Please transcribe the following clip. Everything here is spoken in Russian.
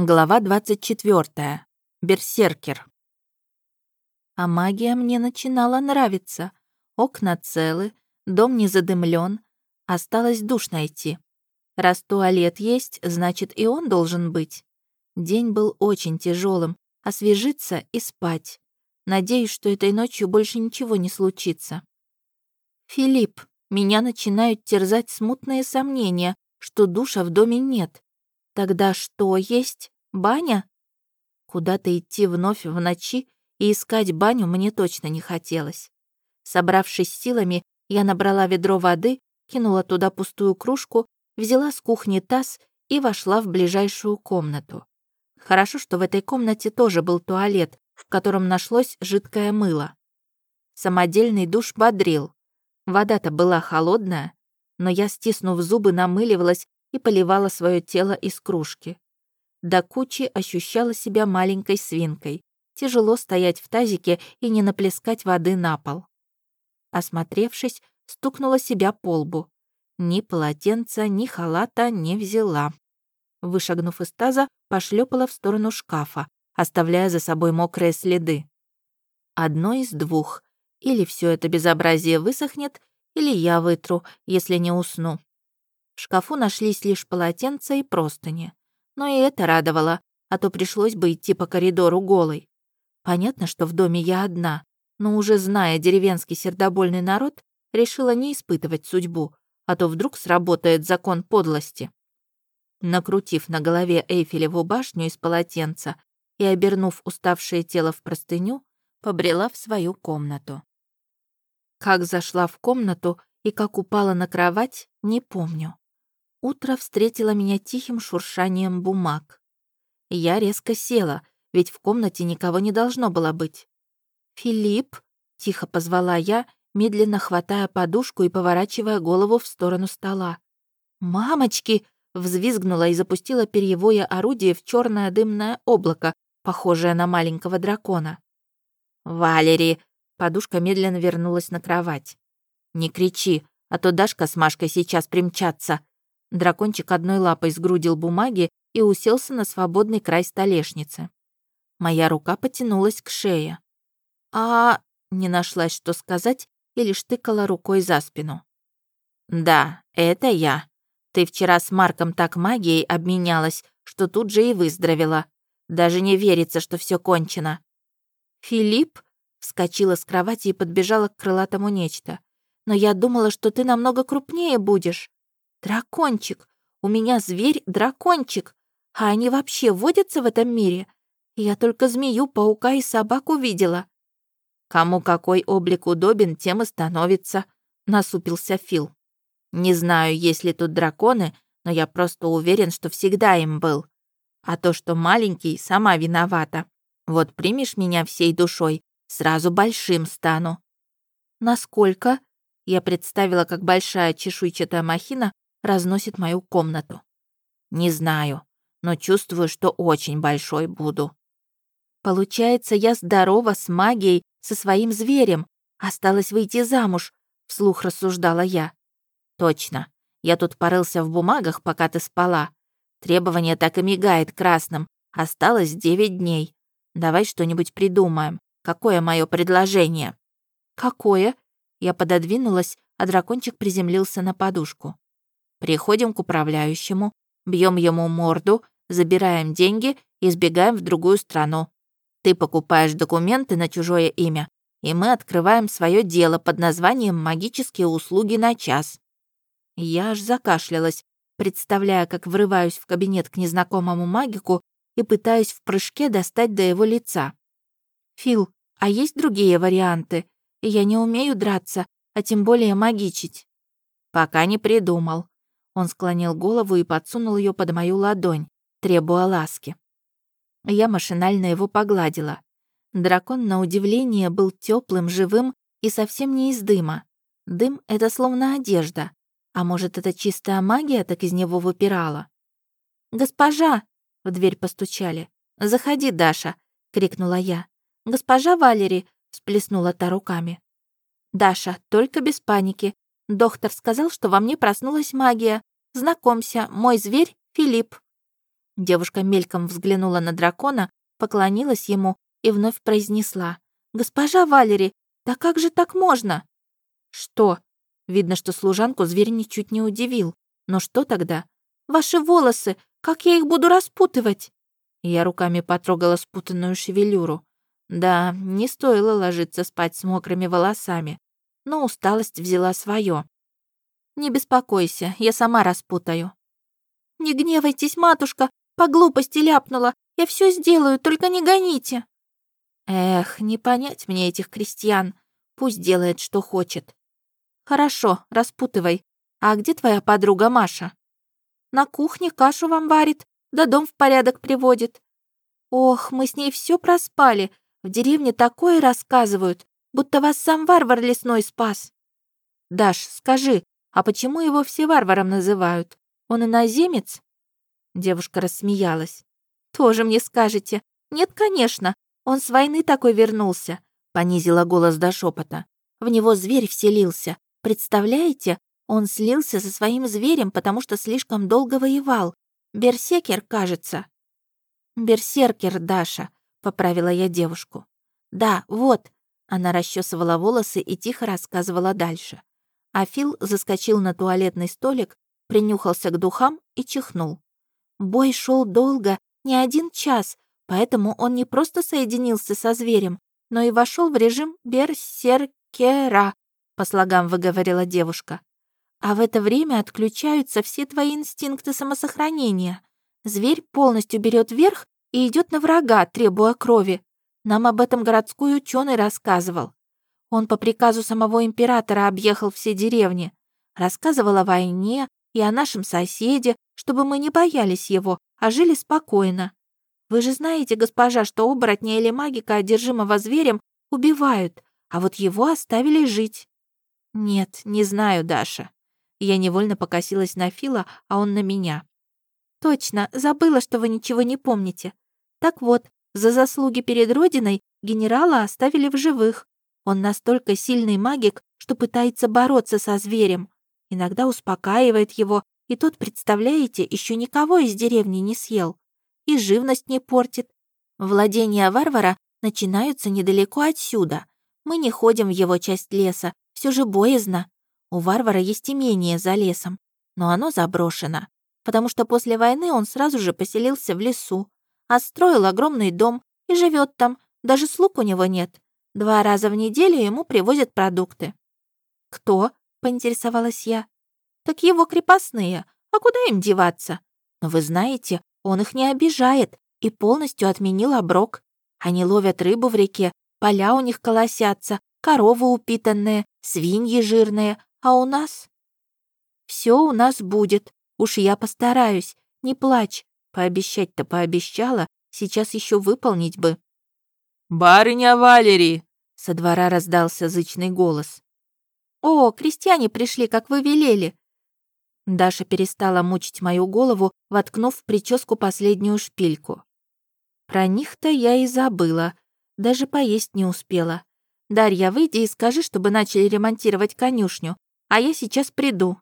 Глава 24. Берсеркер. А магия мне начинала нравиться. Окна целы, дом не задымлен, осталось душ найти. Раз туалет есть, значит и он должен быть. День был очень тяжелым, освежиться и спать. Надеюсь, что этой ночью больше ничего не случится. Филипп, меня начинают терзать смутные сомнения, что душа в доме нет. Тогда что есть? Баня? Куда-то идти вновь в ночи и искать баню мне точно не хотелось. Собравшись силами, я набрала ведро воды, кинула туда пустую кружку, взяла с кухни таз и вошла в ближайшую комнату. Хорошо, что в этой комнате тоже был туалет, в котором нашлось жидкое мыло. Самодельный душ бодрил. Вода-то была холодная, но я, стиснув зубы, намыливалась и поливала свое тело из кружки. До кучи ощущала себя маленькой свинкой. Тяжело стоять в тазике и не наплескать воды на пол. Осмотревшись, стукнула себя по лбу. Ни полотенца, ни халата не взяла. Вышагнув из таза, пошлепала в сторону шкафа, оставляя за собой мокрые следы. Одно из двух. Или все это безобразие высохнет, или я вытру, если не усну. В шкафу нашлись лишь полотенца и простыни. Но и это радовало, а то пришлось бы идти по коридору голой. Понятно, что в доме я одна, но уже зная деревенский сердобольный народ, решила не испытывать судьбу, а то вдруг сработает закон подлости. Накрутив на голове Эйфелеву башню из полотенца и обернув уставшее тело в простыню, побрела в свою комнату. Как зашла в комнату и как упала на кровать, не помню. Утро встретило меня тихим шуршанием бумаг. Я резко села, ведь в комнате никого не должно было быть. «Филипп?» — тихо позвала я, медленно хватая подушку и поворачивая голову в сторону стола. «Мамочки!» — взвизгнула и запустила перьевое орудие в черное дымное облако, похожее на маленького дракона. «Валери!» — подушка медленно вернулась на кровать. «Не кричи, а то Дашка с Машкой сейчас примчатся!» Дракончик одной лапой сгрудил бумаги и уселся на свободный край столешницы. Моя рука потянулась к шее. «А...» — не нашлась, что сказать, и лишь тыкала рукой за спину. «Да, это я. Ты вчера с Марком так магией обменялась, что тут же и выздоровела. Даже не верится, что все кончено». «Филипп?» — вскочила с кровати и подбежала к крылатому нечто. «Но я думала, что ты намного крупнее будешь». Дракончик! У меня зверь-дракончик! А они вообще водятся в этом мире? Я только змею, паука и собаку видела. Кому какой облик удобен, тем и становится, насупился Фил. Не знаю, есть ли тут драконы, но я просто уверен, что всегда им был. А то, что маленький, сама виновата. Вот примешь меня всей душой, сразу большим стану. Насколько? Я представила, как большая чешуйчатая махина разносит мою комнату. Не знаю, но чувствую, что очень большой буду. Получается, я здорова с магией, со своим зверем. Осталось выйти замуж, вслух рассуждала я. Точно. Я тут порылся в бумагах, пока ты спала. Требование так и мигает красным. Осталось девять дней. Давай что-нибудь придумаем. Какое мое предложение? Какое? Я пододвинулась, а дракончик приземлился на подушку. Приходим к управляющему, бьем ему морду, забираем деньги и сбегаем в другую страну. Ты покупаешь документы на чужое имя, и мы открываем свое дело под названием «Магические услуги на час». Я аж закашлялась, представляя, как врываюсь в кабинет к незнакомому магику и пытаюсь в прыжке достать до его лица. «Фил, а есть другие варианты? Я не умею драться, а тем более магичить». «Пока не придумал. Он склонил голову и подсунул ее под мою ладонь, требуя ласки. Я машинально его погладила. Дракон, на удивление, был теплым, живым и совсем не из дыма. Дым — это словно одежда. А может, это чистая магия так из него выпирала? «Госпожа!» — в дверь постучали. «Заходи, Даша!» — крикнула я. «Госпожа Валери!» — всплеснула та руками. «Даша, только без паники. Доктор сказал, что во мне проснулась магия. Знакомься, мой зверь Филипп». Девушка мельком взглянула на дракона, поклонилась ему и вновь произнесла. «Госпожа Валери, да как же так можно?» «Что?» Видно, что служанку зверь ничуть не удивил. «Но что тогда?» «Ваши волосы! Как я их буду распутывать?» Я руками потрогала спутанную шевелюру. Да, не стоило ложиться спать с мокрыми волосами, но усталость взяла свое. «Не беспокойся, я сама распутаю». «Не гневайтесь, матушка, по глупости ляпнула. Я все сделаю, только не гоните». Эх, не понять мне этих крестьян. Пусть делает, что хочет. Хорошо, распутывай. А где твоя подруга Маша? На кухне кашу вам варит, да дом в порядок приводит. Ох, мы с ней все проспали. В деревне такое рассказывают, будто вас сам варвар лесной спас. Даш, скажи, а почему его все варваром называют? Он иноземец? Девушка рассмеялась. Тоже мне скажете. Нет, конечно, он с войны такой вернулся, понизила голос до шепота. В него зверь вселился. Представляете, он слился со своим зверем, потому что слишком долго воевал. Берсекер, кажется». «Берсеркер, Даша», — поправила я девушку. «Да, вот». Она расчесывала волосы и тихо рассказывала дальше. А Фил заскочил на туалетный столик, принюхался к духам и чихнул. Бой шел долго, не один час, поэтому он не просто соединился со зверем, но и вошел в режим берсеркера, по слогам выговорила девушка. А в это время отключаются все твои инстинкты самосохранения. Зверь полностью берет верх и идет на врага, требуя крови. Нам об этом городской ученый рассказывал. Он по приказу самого императора объехал все деревни. Рассказывал о войне и о нашем соседе, чтобы мы не боялись его, а жили спокойно. Вы же знаете, госпожа, что оборотня или магика, одержимого зверем, убивают, а вот его оставили жить. «Нет, не знаю, Даша». Я невольно покосилась на Фила, а он на меня. «Точно, забыла, что вы ничего не помните. Так вот, за заслуги перед Родиной генерала оставили в живых. Он настолько сильный магик, что пытается бороться со зверем. Иногда успокаивает его, и тот, представляете, еще никого из деревни не съел. И живность не портит. Владения варвара начинаются недалеко отсюда. Мы не ходим в его часть леса, все же боязно. У варвара есть имение за лесом, но оно заброшено, потому что после войны он сразу же поселился в лесу, отстроил огромный дом и живет там, даже слуг у него нет. Два раза в неделю ему привозят продукты. «Кто?» — поинтересовалась я. «Так его крепостные. А куда им деваться? Но вы знаете, он их не обижает и полностью отменил оброк. Они ловят рыбу в реке, поля у них колосятся, коровы упитанные, свиньи жирные, а у нас... Все у нас будет, уж я постараюсь, не плачь. Пообещать-то пообещала, сейчас еще выполнить бы. «Барыня Валери!» — со двора раздался зычный голос. «О, крестьяне пришли, как вы велели!» Даша перестала мучить мою голову, воткнув в прическу последнюю шпильку. Про них-то я и забыла, даже поесть не успела. «Дарья, выйди и скажи, чтобы начали ремонтировать конюшню, а я сейчас приду».